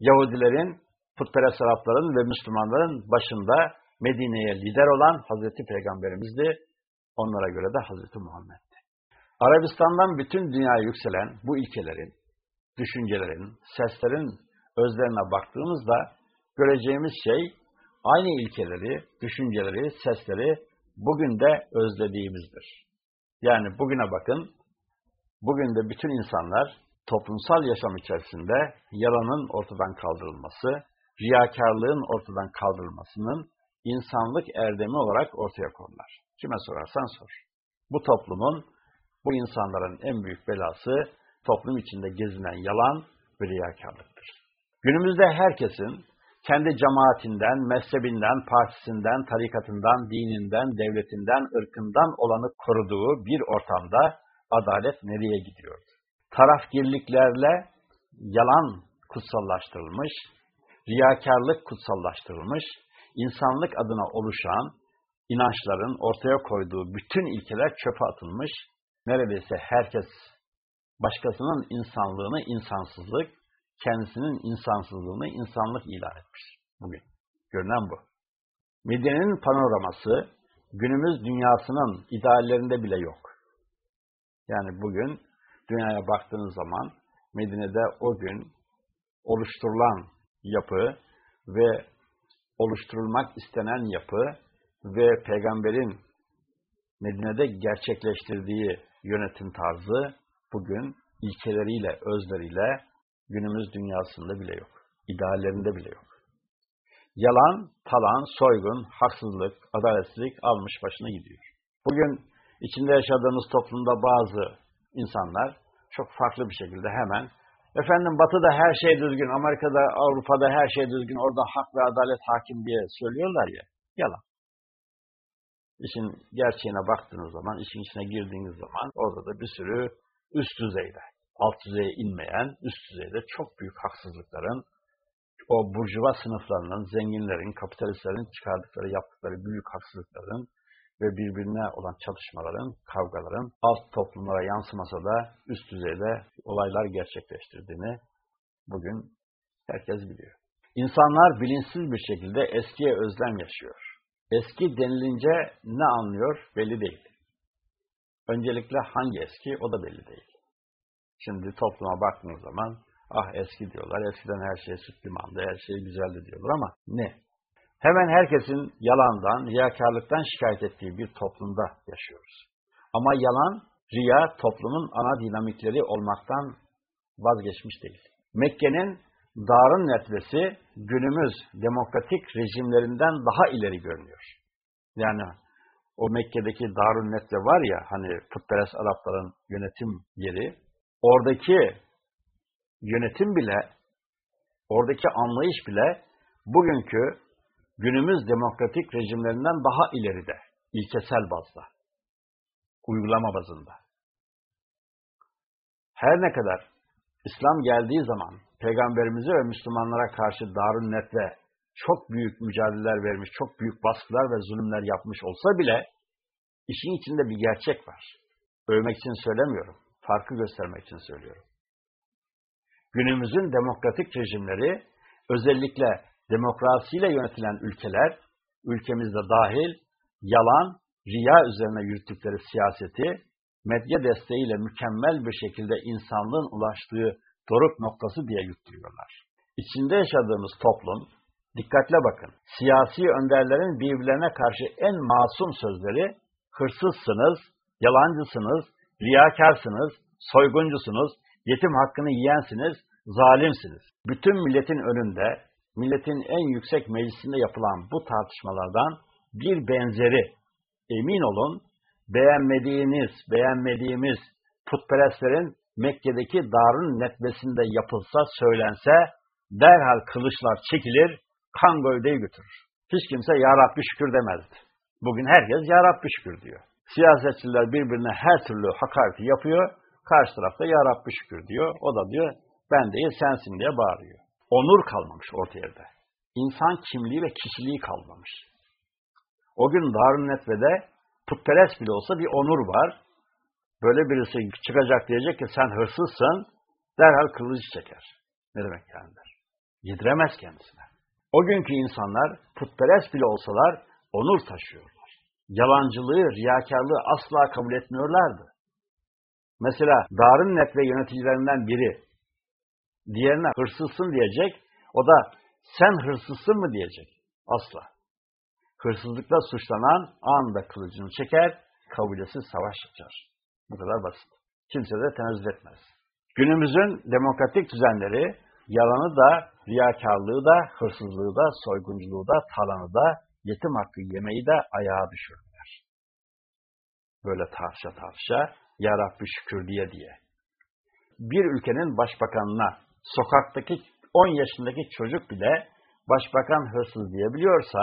Yahudilerin, putperest Arapların ve Müslümanların başında Medine'ye lider olan Hazreti Peygamberimizdi. Onlara göre de Hazreti Muhammed'di. Arabistan'dan bütün dünyaya yükselen bu ilkelerin, düşüncelerin, seslerin özlerine baktığımızda göreceğimiz şey aynı ilkeleri, düşünceleri, sesleri bugün de özlediğimizdir. Yani bugüne bakın, bugün de bütün insanlar toplumsal yaşam içerisinde yalanın ortadan kaldırılması, riyakarlığın ortadan kaldırılmasının insanlık erdemi olarak ortaya konurlar. Kime sorarsan sor. Bu toplumun, bu insanların en büyük belası toplum içinde gezinen yalan ve riyakarlıktır. Günümüzde herkesin kendi cemaatinden, mezhebinden, partisinden, tarikatından, dininden, devletinden, ırkından olanı koruduğu bir ortamda adalet nereye gidiyordu? Tarafgirliklerle yalan kutsallaştırılmış, riyakarlık kutsallaştırılmış, insanlık adına oluşan inançların ortaya koyduğu bütün ilkeler çöpe atılmış, neredeyse herkes başkasının insanlığını insansızlık, kendisinin insansızlığını insanlık ilan etmiş bugün. Görünen bu. Medine'nin panoraması günümüz dünyasının ideallerinde bile yok. Yani bugün dünyaya baktığınız zaman Medine'de o gün oluşturulan yapı ve oluşturulmak istenen yapı ve peygamberin Medine'de gerçekleştirdiği yönetim tarzı bugün ilkeleriyle, özleriyle günümüz dünyasında bile yok. İdeallerinde bile yok. Yalan, talan, soygun, haksızlık, adaletsizlik almış başına gidiyor. Bugün içinde yaşadığımız toplumda bazı insanlar çok farklı bir şekilde hemen efendim batıda her şey düzgün, Amerika'da, Avrupa'da her şey düzgün, orada hak ve adalet hakim diye söylüyorlar ya. Yalan. İşin gerçeğine baktığınız zaman, işin içine girdiğiniz zaman orada da bir sürü üst düzeyde, alt düzeye inmeyen, üst düzeyde çok büyük haksızlıkların, o burjuva sınıflarının, zenginlerin, kapitalistlerin çıkardıkları, yaptıkları büyük haksızlıkların ve birbirine olan çatışmaların, kavgaların alt toplumlara yansımasa da üst düzeyde olaylar gerçekleştirdiğini bugün herkes biliyor. İnsanlar bilinçsiz bir şekilde eskiye özlem yaşıyor. Eski denilince ne anlıyor belli değil. Öncelikle hangi eski o da belli değil. Şimdi topluma baktığınız zaman ah eski diyorlar, eskiden her şey süt limandı, her şey güzeldi diyorlar ama ne? Hemen herkesin yalandan, riyakarlıktan şikayet ettiği bir toplumda yaşıyoruz. Ama yalan, riya toplumun ana dinamikleri olmaktan vazgeçmiş değil. Mekke'nin darın netlesi günümüz demokratik rejimlerinden daha ileri görünüyor. Yani o Mekke'deki Darun Netle var ya hani putperest Arapların yönetim yeri oradaki yönetim bile, oradaki anlayış bile bugünkü günümüz demokratik rejimlerinden daha ileride, ilkesel bazda, uygulama bazında. Her ne kadar İslam geldiği zaman Peygamberimize ve Müslümanlara karşı Darun Net'le çok büyük mücadeleler vermiş, çok büyük baskılar ve zulümler yapmış olsa bile işin içinde bir gerçek var. Övmek için söylemiyorum farkı göstermek için söylüyorum. Günümüzün demokratik rejimleri, özellikle demokrasiyle yönetilen ülkeler, ülkemizde dahil, yalan, riya üzerine yürüttükleri siyaseti medya desteğiyle mükemmel bir şekilde insanlığın ulaştığı doruk noktası diye yutturuyorlar. İçinde yaşadığımız toplum, dikkatle bakın, siyasi önderlerin birbirlerine karşı en masum sözleri, hırsızsınız, yalancısınız, riyakarsınız, soyguncusunuz, yetim hakkını yiyensiniz, zalimsiniz. Bütün milletin önünde, milletin en yüksek meclisinde yapılan bu tartışmalardan bir benzeri, emin olun, beğenmediğiniz, beğenmediğimiz putperestlerin Mekke'deki Darun netmesinde yapılsa, söylense, derhal kılıçlar çekilir, kan gövdeyi götürür. Hiç kimse Ya Rabbi şükür demezdi. Bugün herkes Ya Rabbi şükür diyor. Siyasetçiler birbirine her türlü hakareti yapıyor, karşı tarafta Ya Rabbi şükür diyor. O da diyor, ben değil sensin diye bağırıyor. Onur kalmamış orta yerde. İnsan kimliği ve kişiliği kalmamış. O gün Darun Netve'de putperest bile olsa bir onur var. Böyle birisi çıkacak diyecek ki sen hırsızsın, derhal kılıcı çeker. Ne demek yani der. Yediremez kendisine. O günkü insanlar putperest bile olsalar onur taşıyorlar. Yalancılığı, riyakarlığı asla kabul etmiyorlardı. Mesela Darın Netve yöneticilerinden biri diğerine hırsızsın diyecek, o da sen hırsızsın mı diyecek. Asla. Hırsızlıkla suçlanan anında kılıcını çeker, kabilesiz savaş açar. Bu kadar basit. Kimse de tenezzül etmez. Günümüzün demokratik düzenleri yalanı da, riyakarlığı da, hırsızlığı da, soygunculuğu da, talanı da, yetim hakkı yemeyi de ayağa düşürdüler. Böyle tartışa tartışa, Ya Rabbi şükür diye diye. Bir ülkenin başbakanına, sokaktaki 10 yaşındaki çocuk bile başbakan hırsız diyebiliyorsa,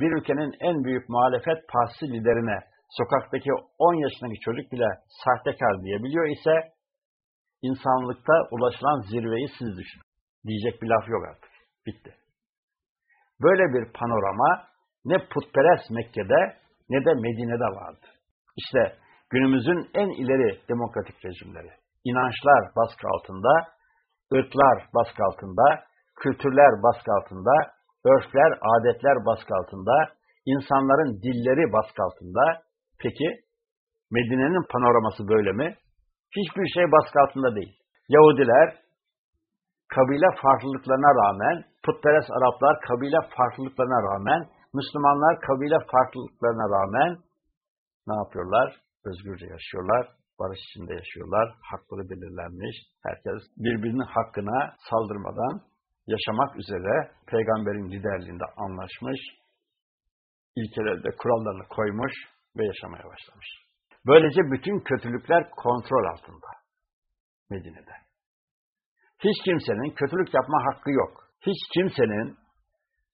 bir ülkenin en büyük muhalefet partisi liderine sokaktaki 10 yaşındaki çocuk bile sahtekar diyebiliyor ise, insanlıkta ulaşılan zirveyi siz düşünün. Diyecek bir laf yok artık. Bitti. Böyle bir panorama ne putperest Mekke'de ne de Medine'de vardı. İşte günümüzün en ileri demokratik rejimleri. İnançlar baskı altında, ırklar baskı altında, kültürler baskı altında, örfler, adetler baskı altında, insanların dilleri baskı altında, Peki Medine'nin panoraması böyle mi? Hiçbir şey baskı altında değil. Yahudiler kabile farklılıklarına rağmen, putperest Araplar kabile farklılıklarına rağmen, Müslümanlar kabile farklılıklarına rağmen ne yapıyorlar? Özgürce yaşıyorlar, barış içinde yaşıyorlar, hakları belirlenmiş. Herkes birbirinin hakkına saldırmadan yaşamak üzere peygamberin liderliğinde anlaşmış, ilkelerde kurallarını koymuş, ve yaşamaya başlamış. Böylece bütün kötülükler kontrol altında Medine'de. Hiç kimsenin kötülük yapma hakkı yok. Hiç kimsenin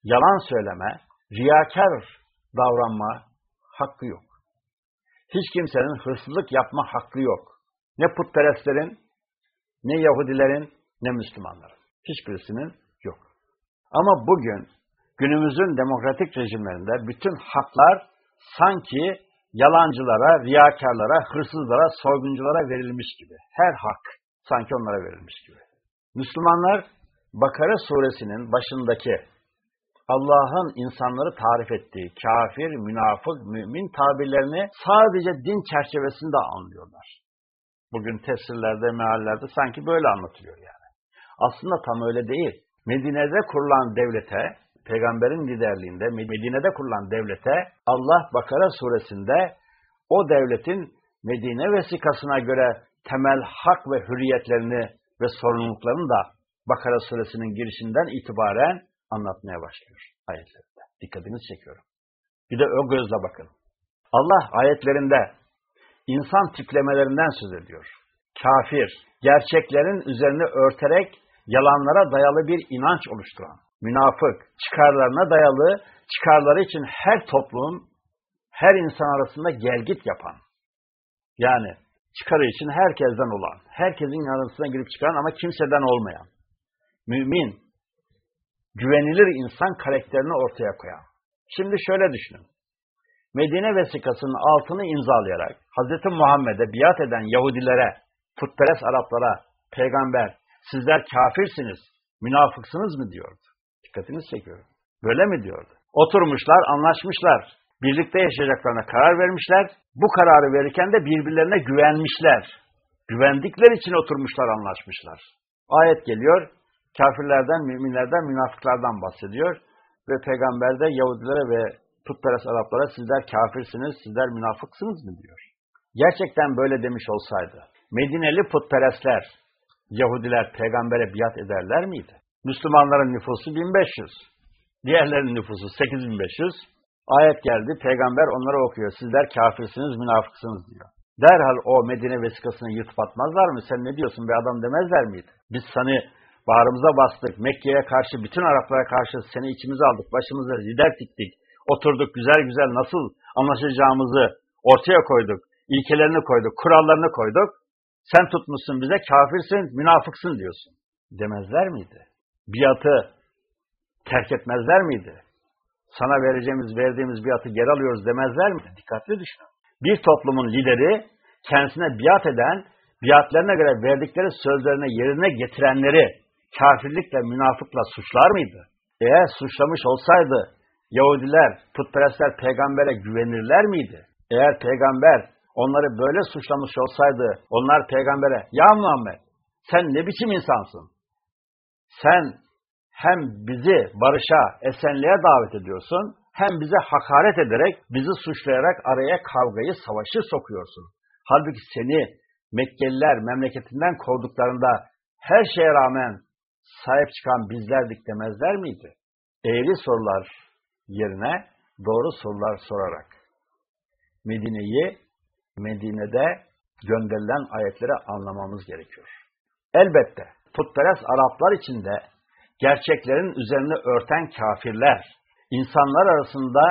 yalan söyleme, riyakar davranma hakkı yok. Hiç kimsenin hırsızlık yapma hakkı yok. Ne putperestlerin, ne Yahudilerin, ne Müslümanların. Hiçbirisinin yok. Ama bugün günümüzün demokratik rejimlerinde bütün haklar sanki yalancılara, riyakarlara, hırsızlara, soygunculara verilmiş gibi. Her hak sanki onlara verilmiş gibi. Müslümanlar Bakara suresinin başındaki Allah'ın insanları tarif ettiği kafir, münafık, mümin tabirlerini sadece din çerçevesinde anlıyorlar. Bugün tefsirlerde, meallerde sanki böyle anlatılıyor yani. Aslında tam öyle değil. Medine'de kurulan devlete peygamberin liderliğinde Medine'de kurulan devlete Allah Bakara suresinde o devletin Medine vesikasına göre temel hak ve hürriyetlerini ve sorumluluklarını da Bakara suresinin girişinden itibaren anlatmaya başlıyor ayetlerinde. Dikkatinizi çekiyorum. Bir de o gözle bakın. Allah ayetlerinde insan tiplemelerinden söz ediyor. Kafir, gerçeklerin üzerine örterek yalanlara dayalı bir inanç oluşturan, münafık, çıkarlarına dayalı, çıkarları için her toplum, her insan arasında gelgit yapan, yani çıkarı için herkesten olan, herkesin arasına girip çıkan ama kimseden olmayan, mümin, güvenilir insan karakterini ortaya koyan. Şimdi şöyle düşünün. Medine vesikasının altını imzalayarak Hz. Muhammed'e biat eden Yahudilere, putperest Araplara, peygamber, sizler kafirsiniz, münafıksınız mı diyordu. Dikkatinizi çekiyorum. Böyle mi diyordu? Oturmuşlar, anlaşmışlar. birlikte yaşayacaklarına karar vermişler. Bu kararı verirken de birbirlerine güvenmişler. Güvendikleri için oturmuşlar, anlaşmışlar. Ayet geliyor, kafirlerden, müminlerden, münafıklardan bahsediyor. Ve peygamber de Yahudilere ve putperest Araplara sizler kafirsiniz, sizler münafıksınız mı diyor. Gerçekten böyle demiş olsaydı, Medineli putperestler, Yahudiler peygambere biat ederler miydi? Müslümanların nüfusu 1500. Diğerlerinin nüfusu 8500. Ayet geldi, peygamber onlara okuyor. Sizler kafirsiniz, münafıksınız diyor. Derhal o Medine vesikasını yırtıp atmazlar mı? Sen ne diyorsun be adam demezler miydi? Biz seni bağrımıza bastık, Mekke'ye karşı, bütün Araplara karşı seni içimize aldık, başımıza lider diktik. Oturduk güzel güzel nasıl anlaşacağımızı ortaya koyduk. ilkelerini koyduk, kurallarını koyduk. Sen tutmuşsun bize kafirsin, münafıksın diyorsun. Demezler miydi? Biatı terk etmezler miydi? Sana vereceğimiz, verdiğimiz biatı geri alıyoruz demezler mi? Dikkatli düşün. Bir toplumun lideri kendisine biat eden, biatlerine göre verdikleri sözlerine yerine getirenleri kafirlikle, münafıkla suçlar mıydı? Eğer suçlamış olsaydı Yahudiler, putperestler peygambere güvenirler miydi? Eğer peygamber onları böyle suçlamış olsaydı onlar peygambere ya Muhammed sen ne biçim insansın? Sen hem bizi barışa, esenliğe davet ediyorsun, hem bize hakaret ederek, bizi suçlayarak araya kavgayı, savaşı sokuyorsun. Halbuki seni Mekkeliler memleketinden kovduklarında her şeye rağmen sahip çıkan bizlerdik demezler miydi? Eğri sorular yerine doğru sorular sorarak Medine'yi Medine'de gönderilen ayetleri anlamamız gerekiyor. Elbette putperest Araplar içinde gerçeklerin üzerine örten kafirler, insanlar arasında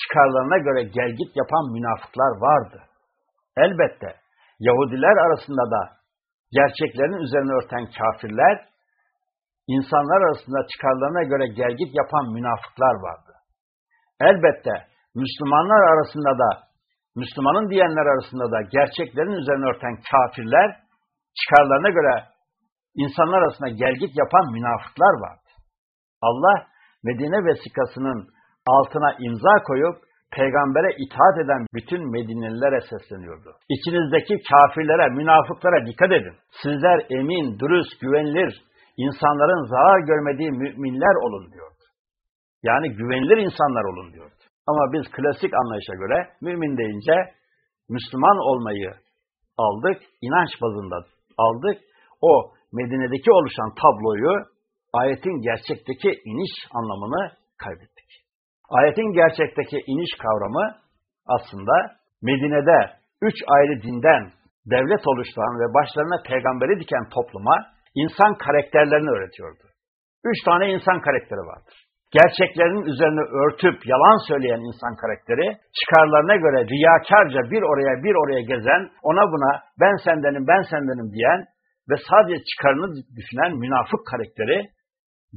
çıkarlarına göre gelgit yapan münafıklar vardı. Elbette Yahudiler arasında da gerçeklerin üzerine örten kafirler, insanlar arasında çıkarlarına göre gelgit yapan münafıklar vardı. Elbette Müslümanlar arasında da, Müslümanın diyenler arasında da gerçeklerin üzerine örten kafirler, çıkarlarına göre insanlar arasında gelgit yapan münafıklar vardı. Allah Medine vesikasının altına imza koyup peygambere itaat eden bütün Medinelilere sesleniyordu. İçinizdeki kafirlere, münafıklara dikkat edin. Sizler emin, dürüst, güvenilir, insanların zarar görmediği müminler olun diyordu. Yani güvenilir insanlar olun diyordu. Ama biz klasik anlayışa göre mümin deyince Müslüman olmayı aldık, inanç bazında aldık. O Medine'deki oluşan tabloyu ayetin gerçekteki iniş anlamını kaybettik. Ayetin gerçekteki iniş kavramı aslında Medine'de üç ayrı dinden devlet oluşturan ve başlarına peygamberi diken topluma insan karakterlerini öğretiyordu. Üç tane insan karakteri vardır. Gerçeklerin üzerine örtüp yalan söyleyen insan karakteri, çıkarlarına göre riyakarca bir oraya bir oraya gezen, ona buna ben sendenim ben sendenim diyen ve sadece çıkarını düşünen münafık karakteri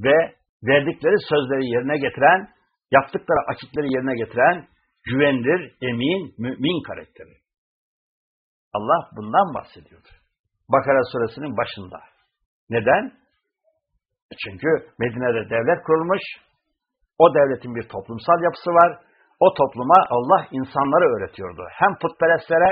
ve verdikleri sözleri yerine getiren, yaptıkları akitleri yerine getiren güvenilir, emin, mümin karakteri. Allah bundan bahsediyordu. Bakara suresinin başında. Neden? Çünkü Medine'de devlet kurulmuş, o devletin bir toplumsal yapısı var. O topluma Allah insanları öğretiyordu. Hem putperestlere,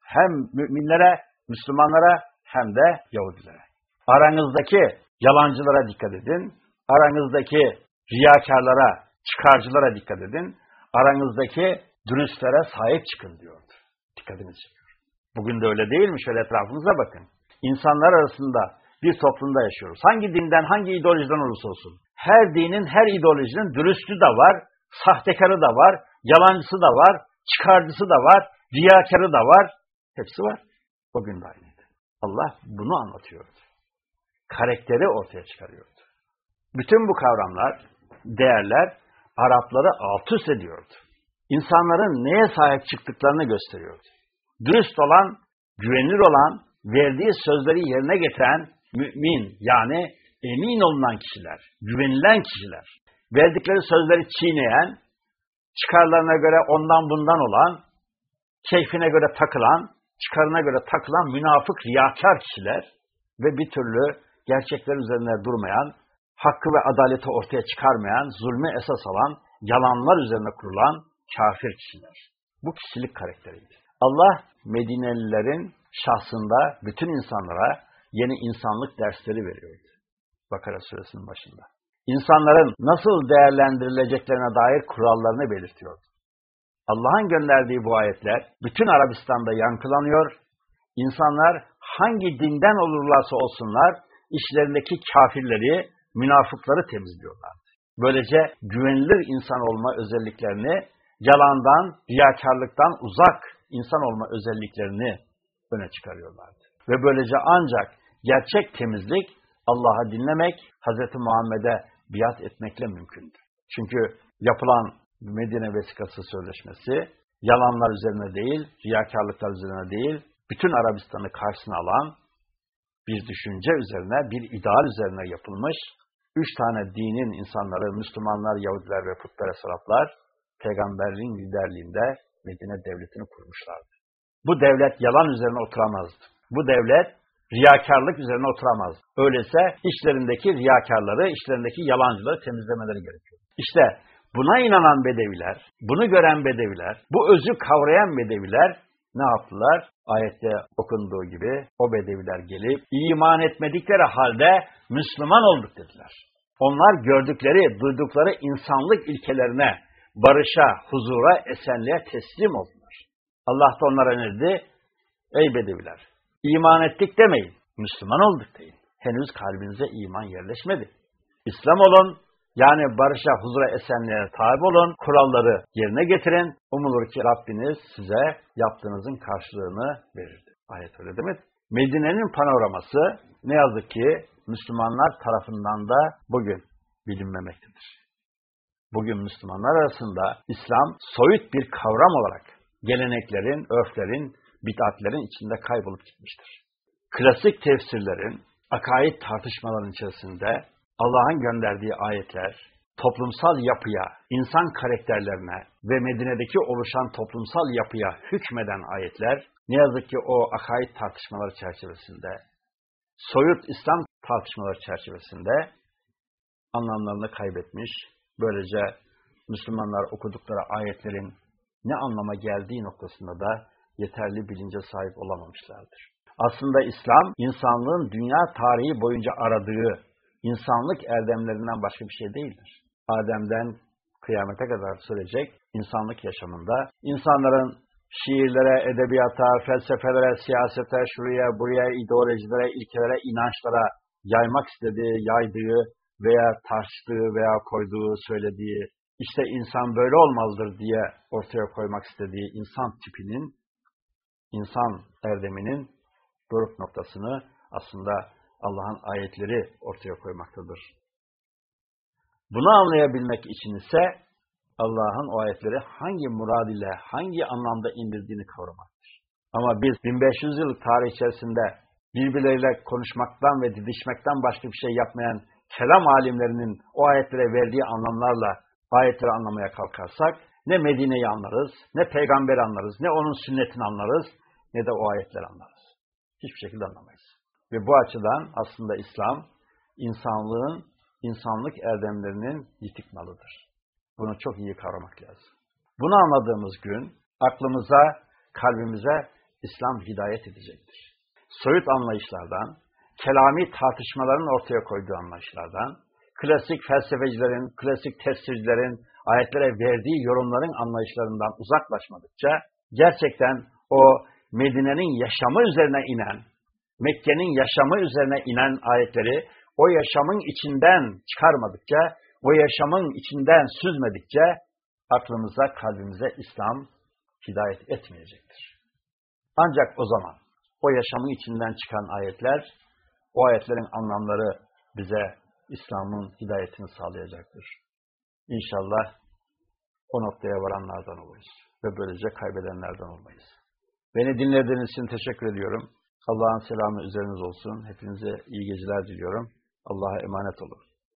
hem müminlere, Müslümanlara, hem de Yahudilere. Aranızdaki yalancılara dikkat edin. Aranızdaki riyakarlara, çıkarcılara dikkat edin. Aranızdaki dürüstlere sahip çıkın diyordu. Dikkatinizi çekiyor. Bugün de öyle değil mi? Şöyle etrafınıza bakın. İnsanlar arasında bir toplumda yaşıyoruz. Hangi dinden, hangi ideolojiden olursa olsun. Her dinin, her ideolojinin dürüstü de var, sahtekarı da var, yalancısı da var, çıkarcısı da var, riyakarı da var. Hepsi var. O gün de aynıydı. Allah bunu anlatıyordu. Karakteri ortaya çıkarıyordu. Bütün bu kavramlar, değerler Arapları alt üst ediyordu. İnsanların neye sahip çıktıklarını gösteriyordu. Dürüst olan, güvenilir olan, verdiği sözleri yerine getiren mümin yani emin olunan kişiler, güvenilen kişiler, verdikleri sözleri çiğneyen, çıkarlarına göre ondan bundan olan, keyfine göre takılan, çıkarına göre takılan münafık, riyakar kişiler ve bir türlü gerçekler üzerine durmayan, hakkı ve adaleti ortaya çıkarmayan, zulmü esas alan, yalanlar üzerine kurulan kafir kişiler. Bu kişilik karakteriydi. Allah Medinelilerin şahsında bütün insanlara yeni insanlık dersleri veriyordu. Bakara suresinin başında. İnsanların nasıl değerlendirileceklerine dair kurallarını belirtiyordu. Allah'ın gönderdiği bu ayetler bütün Arabistan'da yankılanıyor. İnsanlar hangi dinden olurlarsa olsunlar işlerindeki kafirleri, münafıkları temizliyorlar. Böylece güvenilir insan olma özelliklerini, yalandan, riyakarlıktan uzak insan olma özelliklerini öne çıkarıyorlardı. Ve böylece ancak gerçek temizlik Allah'a dinlemek, Hz. Muhammed'e biat etmekle mümkündür. Çünkü yapılan Medine Vesikası Sözleşmesi yalanlar üzerine değil, riyakarlıklar üzerine değil, bütün Arabistan'ı karşısına alan bir düşünce üzerine, bir ideal üzerine yapılmış, üç tane dinin insanları, Müslümanlar, Yahudiler ve putperest Araplar, peygamberliğin liderliğinde Medine devletini kurmuşlardı. Bu devlet yalan üzerine oturamazdı. Bu devlet riyakarlık üzerine oturamazdı. Öyleyse işlerindeki riyakarları, işlerindeki yalancıları temizlemeleri gerekiyor. İşte buna inanan bedeviler, bunu gören bedeviler, bu özü kavrayan bedeviler ne yaptılar? Ayette okunduğu gibi o bedeviler gelip iman etmedikleri halde Müslüman olduk dediler. Onlar gördükleri, duydukları insanlık ilkelerine, barışa, huzura, esenliğe teslim oldular. Allah da onlara ne dedi? Ey bedeviler, iman ettik demeyin, Müslüman olduk deyin. Henüz kalbinize iman yerleşmedi. İslam olun, yani barışa, huzura, esenliğe tabi olun, kuralları yerine getirin. Umulur ki Rabbiniz size yaptığınızın karşılığını verir. Ayet öyle mi? Medine'nin panoraması ne yazık ki Müslümanlar tarafından da bugün bilinmemektedir. Bugün Müslümanlar arasında İslam soyut bir kavram olarak geleneklerin, örflerin, bid'atlerin içinde kaybolup gitmiştir. Klasik tefsirlerin, akaid tartışmaların içerisinde Allah'ın gönderdiği ayetler, toplumsal yapıya, insan karakterlerine ve Medine'deki oluşan toplumsal yapıya hükmeden ayetler, ne yazık ki o akaid tartışmaları çerçevesinde, soyut İslam tartışmaları çerçevesinde anlamlarını kaybetmiş, böylece Müslümanlar okudukları ayetlerin ne anlama geldiği noktasında da yeterli bilince sahip olamamışlardır. Aslında İslam, insanlığın dünya tarihi boyunca aradığı insanlık erdemlerinden başka bir şey değildir. Adem'den kıyamete kadar sürecek insanlık yaşamında insanların şiirlere, edebiyata, felsefelere, siyasete, şuraya, buraya, ideolojilere, ilkelere, inançlara yaymak istediği, yaydığı veya tartıştığı veya koyduğu, söylediği, işte insan böyle olmalıdır diye ortaya koymak istediği insan tipinin, insan erdeminin doruk noktasını aslında Allah'ın ayetleri ortaya koymaktadır. Bunu anlayabilmek için ise Allah'ın o ayetleri hangi murad ile, hangi anlamda indirdiğini kavramaktır. Ama biz 1500 yıllık tarih içerisinde birbirleriyle konuşmaktan ve didişmekten başka bir şey yapmayan kelam alimlerinin o ayetlere verdiği anlamlarla ayetleri anlamaya kalkarsak ne Medine'yi anlarız, ne peygamberi anlarız, ne onun sünnetini anlarız, ne de o ayetleri anlarız. Hiçbir şekilde anlamayız. Ve bu açıdan aslında İslam, insanlığın, insanlık erdemlerinin yitik malıdır. Bunu çok iyi kavramak lazım. Bunu anladığımız gün aklımıza, kalbimize İslam hidayet edecektir. Soyut anlayışlardan, kelami tartışmaların ortaya koyduğu anlayışlardan, klasik felsefecilerin, klasik tefsircilerin ayetlere verdiği yorumların anlayışlarından uzaklaşmadıkça gerçekten o Medine'nin yaşamı üzerine inen, Mekke'nin yaşamı üzerine inen ayetleri o yaşamın içinden çıkarmadıkça, o yaşamın içinden süzmedikçe aklımıza, kalbimize İslam hidayet etmeyecektir. Ancak o zaman o yaşamın içinden çıkan ayetler, o ayetlerin anlamları bize İslam'ın hidayetini sağlayacaktır. İnşallah o noktaya varanlardan oluruz ve böylece kaybedenlerden olmayız. Beni dinlediğiniz için teşekkür ediyorum. Allah'ın selamı üzeriniz olsun. Hepinize iyi geceler diliyorum. Allah'a emanet olun.